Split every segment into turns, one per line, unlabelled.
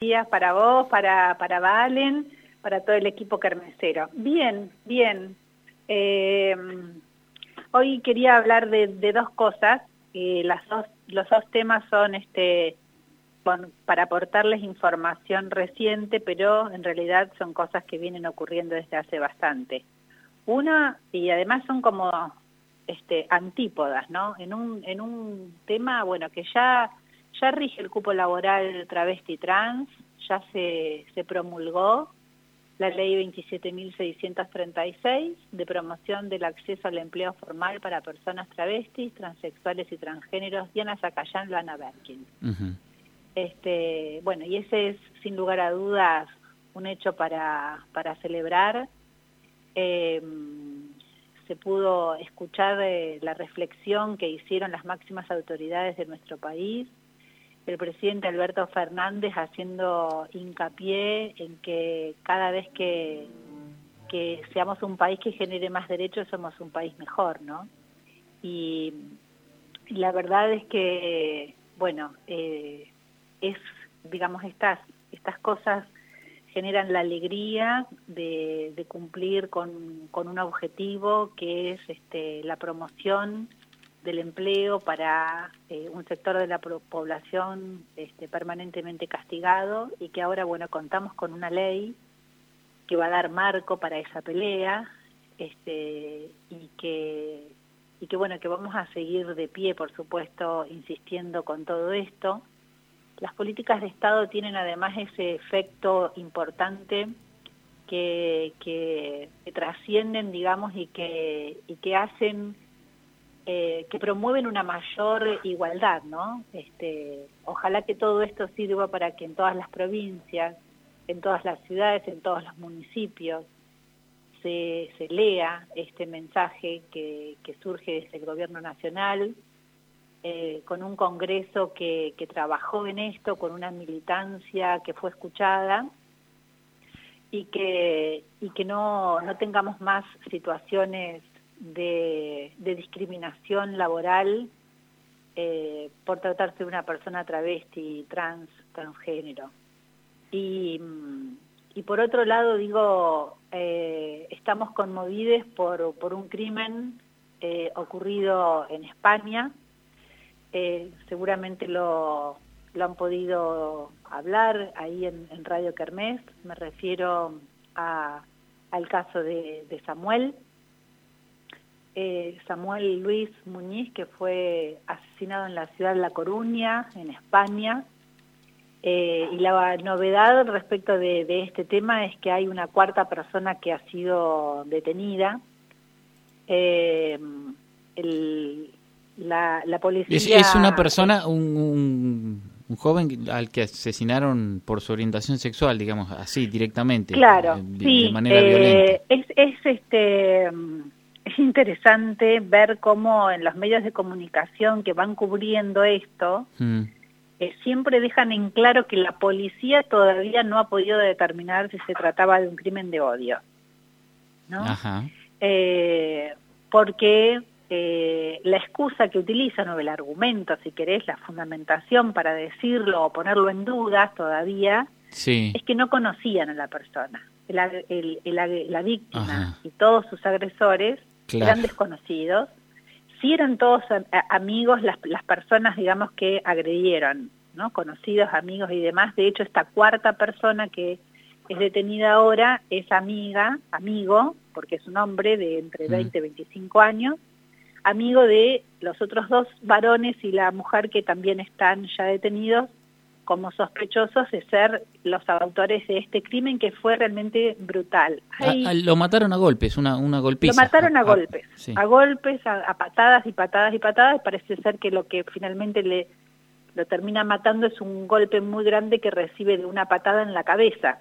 días para vos, para, para Valen, para todo el equipo carmesero. Bien, bien. Eh, hoy quería hablar de, dos cosas. Eh, las dos, los dos temas son este, para aportarles información reciente, pero en realidad son cosas que vienen ocurriendo desde hace bastante. Una, y además son como este, antípodas, ¿no? En un, en un tema, bueno, que ya ya rige el cupo laboral travesti trans, ya se, se promulgó la ley 27.636 de promoción del acceso al empleo formal para personas travestis, transexuales y transgéneros, Diana Zacayán, Lana Berkin. este, bueno, y ese es sin lugar a dudas un hecho para, para celebrar. Em, se pudo escuchar eh, la reflexión que hicieron las máximas autoridades de nuestro país el presidente Alberto Fernández haciendo hincapié en que cada vez que, que seamos un país que genere más derechos somos un país mejor, ¿no? Y, la verdad es que, bueno, eh, es, digamos, estas, estas cosas generan la alegría de, cumplir con, con, un objetivo que es este, la promoción del empleo para eh, un sector de la población este, permanentemente castigado y que ahora, bueno, contamos con una ley que va a dar marco para esa pelea este, y que y que bueno que vamos a seguir de pie por supuesto insistiendo con todo esto. Las políticas de Estado tienen además ese efecto importante que, que, que trascienden digamos y que y que hacen eh, que promueven una mayor igualdad, ¿no? Este, ojalá que todo esto sirva para que en todas las provincias, en todas las ciudades, en todos los municipios, se, se lea este mensaje que, surge desde el gobierno nacional, eh, con un congreso que, que trabajó en esto, con una militancia que fue escuchada, y que, y que no, no tengamos más situaciones de, discriminación laboral eh, por tratarse de una persona travesti, trans, transgénero. Y, mm, y por otro lado, digo, eh, estamos conmovidos por, por un crimen eh, ocurrido en España. seguramente lo, lo han podido hablar ahí en, Radio Kermés. Me refiero a, al caso de, de Samuel, eh, Samuel Luis Muñiz, que fue asesinado en la ciudad de La Coruña, en España. Eh, y la novedad respecto de, este tema es que hay una cuarta persona que ha sido detenida. Eh, la, policía...
Es, una persona, un, un, joven al que asesinaron por su orientación sexual, digamos, así directamente.
Claro, de, manera violenta. Es, es este es interesante ver cómo en los medios de comunicación que van cubriendo esto, mm. eh, siempre dejan en claro que la policía todavía no ha podido determinar si se trataba de un crimen de odio. ¿no? Eh, porque eh, la excusa que utilizan, o el argumento, si querés, la fundamentación para decirlo o ponerlo en dudas todavía, es que no conocían a la persona. La, la víctima y todos sus agresores eran desconocidos, sí eran todos amigos las, las personas, digamos, que agredieron, ¿no? Conocidos, amigos y demás. De hecho, esta cuarta persona que es detenida ahora es amiga, amigo, porque es un hombre de entre 20 y 25 años, amigo de los otros dos varones y la mujer que también están ya detenidos como sospechosos de ser los autores de este crimen que fue realmente brutal.
Ah, ah, lo mataron a golpes, una, una golpiza.
Lo mataron a, ah, golpes, a golpes, a, patadas y patadas y patadas. Parece ser que lo que finalmente le lo termina matando es un golpe muy grande que recibe de una patada en la cabeza.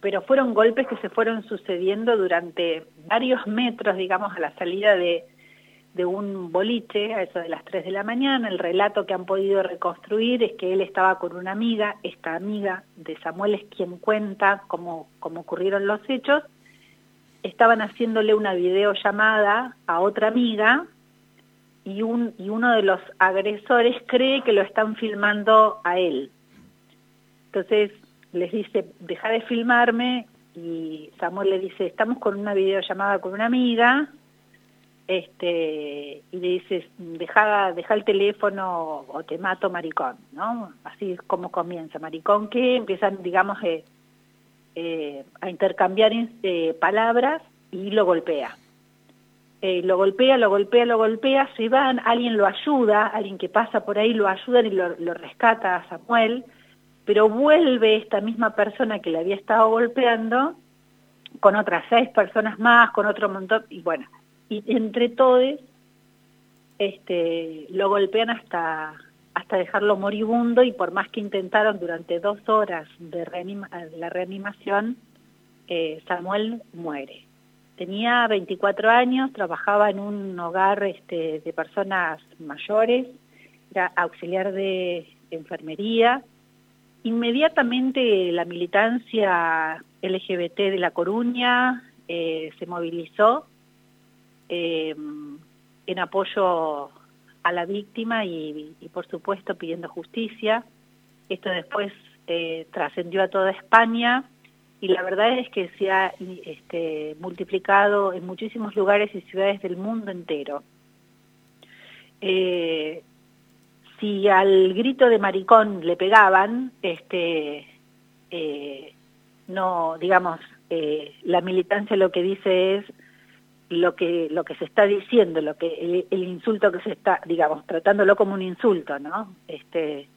Pero fueron golpes que se fueron sucediendo durante varios metros, digamos, a la salida de, de un boliche a eso de las 3 de la mañana. El relato que han podido reconstruir es que él estaba con una amiga, esta amiga de Samuel es quien cuenta cómo, cómo ocurrieron los hechos. Estaban haciéndole una videollamada a otra amiga y, un, y uno de los agresores cree que lo están filmando a él. entonces les dice, deja de filmarme, y Samuel le dice, estamos con una videollamada con una amiga, este, y le dice, deja, deja el teléfono o te mato maricón, ¿no? Así es como comienza, maricón que empiezan, digamos, eh, eh, a intercambiar eh, palabras y lo golpea. lo golpea, lo golpea, lo golpea, se van, alguien lo ayuda, alguien que pasa por ahí lo ayuda y lo, lo rescata a Samuel, pero vuelve esta misma persona que le había estado golpeando con otras seis personas más, con otro montón, y bueno, y entre todos este, lo golpean hasta, hasta dejarlo moribundo y por más que intentaron durante dos horas de la reanimación, eh, Samuel muere. Tenía 24 años, trabajaba en un hogar este, de personas mayores, era auxiliar de enfermería, Inmediatamente la militancia LGBT de La Coruña eh, se movilizó eh, en apoyo a la víctima y, por supuesto pidiendo justicia. Esto después eh, trascendió a toda España y la verdad es que se ha este, multiplicado en muchísimos lugares y ciudades del mundo entero si al grito de maricón le pegaban, este, eh, no, digamos, eh, la militancia lo que dice es lo que lo que se está diciendo, lo que el, insulto que se está, digamos, tratándolo como un insulto, ¿no? Este,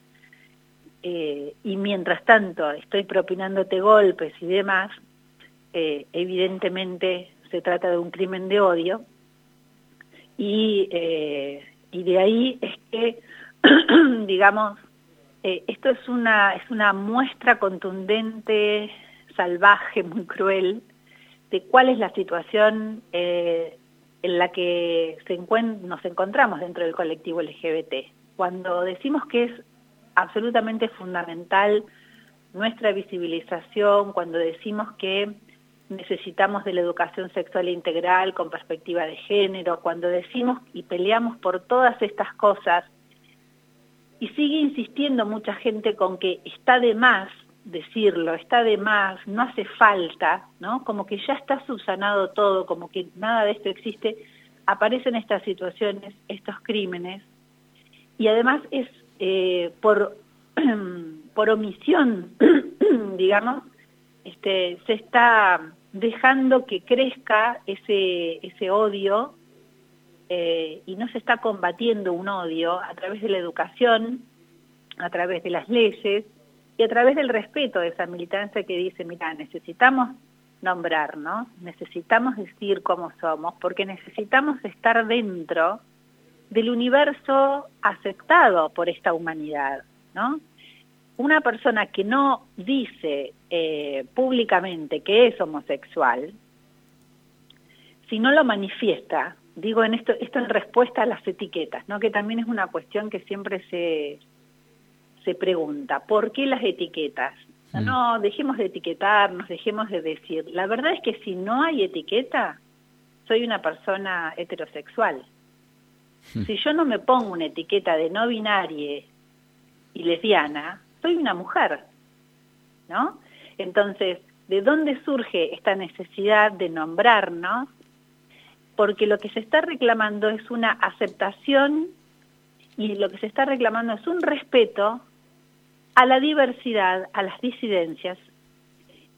eh, y mientras tanto estoy propinándote golpes y demás, evidentemente se trata de un crimen de odio y, y de ahí es que digamos, eh, esto es una, es una muestra contundente, salvaje, muy cruel, de cuál es la situación eh, en la que nos encontramos dentro del colectivo LGBT. Cuando decimos que es absolutamente fundamental nuestra visibilización, cuando decimos que necesitamos de la educación sexual integral con perspectiva de género, cuando decimos y peleamos por todas estas cosas, y sigue insistiendo mucha gente con que está de más decirlo, está de más, no hace falta, ¿no? Como que ya está subsanado todo, como que nada de esto existe, aparecen estas situaciones, estos crímenes, y además es eh, por, por omisión, digamos, este, se está dejando que crezca ese, ese odio eh, y no se está combatiendo un odio a través de la educación, a través de las leyes y a través del respeto de esa militancia que dice, mira, necesitamos nombrarnos, necesitamos decir cómo somos, porque necesitamos estar dentro del universo aceptado por esta humanidad, ¿no? Una persona que no dice eh, públicamente que es homosexual, si no lo manifiesta digo en esto, esto en respuesta a las etiquetas, ¿no? que también es una cuestión que siempre se, se pregunta, ¿por qué las etiquetas? Mm. No, dejemos de etiquetarnos, dejemos de decir. La verdad es que si no hay etiqueta, soy una persona heterosexual. Mm. Si yo no me pongo una etiqueta de no binaria y lesbiana, soy una mujer, ¿no? Entonces, ¿de dónde surge esta necesidad de nombrarnos porque lo que se está reclamando es una aceptación y lo que se está reclamando es un respeto a la diversidad, a las disidencias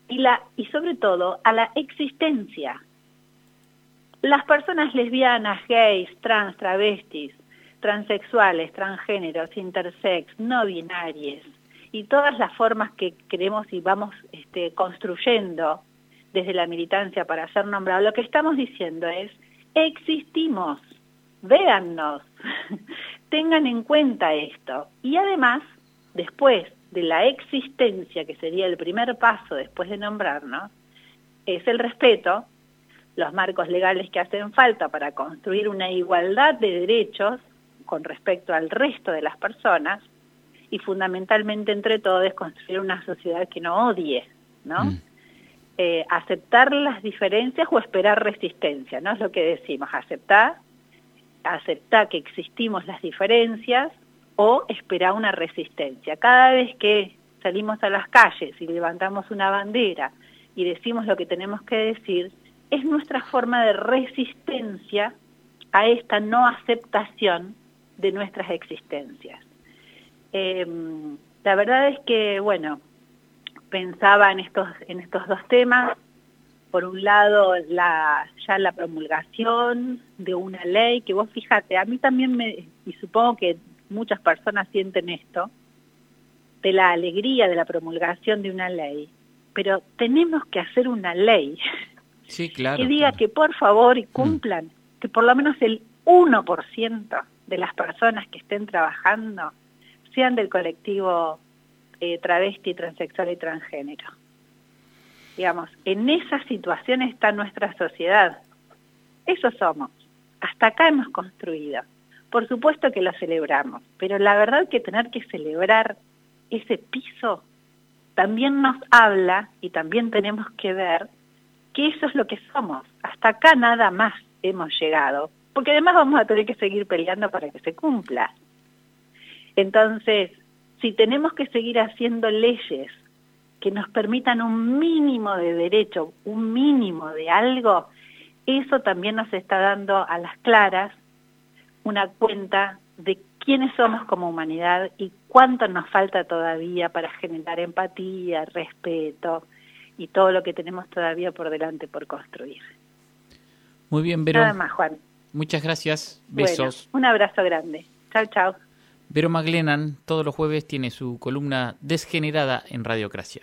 y, la, y sobre todo a la existencia. Las personas lesbianas, gays, trans, travestis, transexuales, transgéneros, intersex, no binarias y todas las formas que queremos y vamos este, construyendo desde la militancia para ser nombrados, lo que estamos diciendo es existimos, véannos, tengan en cuenta esto. Y además, después de la existencia, que sería el primer paso después de nombrarnos, es el respeto, los marcos legales que hacen falta para construir una igualdad de derechos con respecto al resto de las personas y fundamentalmente entre todos construir una sociedad que no odie, ¿no? Mm. Eh, aceptar las diferencias o esperar resistencia, ¿no? Es lo que decimos, aceptar, aceptar que existimos las diferencias o esperar una resistencia. Cada vez que salimos a las calles y levantamos una bandera y decimos lo que tenemos que decir, es nuestra forma de resistencia a esta no aceptación de nuestras existencias. Em, la verdad es que, bueno, pensaba en estos, en estos dos temas. Por un lado, la, ya la promulgación de una ley, que vos fíjate, a mí también me, y supongo que muchas personas sienten esto, de la alegría de la promulgación de una ley, pero tenemos que hacer una ley
sí, claro,
que diga que por favor y cumplan, que por lo menos el 1% de las personas que estén trabajando sean del colectivo eh, travesti, transexual y transgénero. Digamos, en esa situación está nuestra sociedad. Eso somos. Hasta acá hemos construido. Por supuesto que lo celebramos, pero la verdad que tener que celebrar ese piso también nos habla y también tenemos que ver que eso es lo que somos. Hasta acá nada más hemos llegado, porque además vamos a tener que seguir peleando para que se cumpla. Entonces, si tenemos que seguir haciendo leyes que nos permitan un mínimo de derecho, un mínimo de algo, eso también nos está dando a las claras una cuenta de quiénes somos como humanidad y cuánto nos falta todavía para generar empatía, respeto y todo lo que tenemos todavía por delante por construir.
Muy bien, Vero.
Nada más, Juan.
Muchas gracias. Besos.
un abrazo grande. Chao, chao.
Vero McLennan todos los jueves tiene su columna desgenerada en Radiocracia.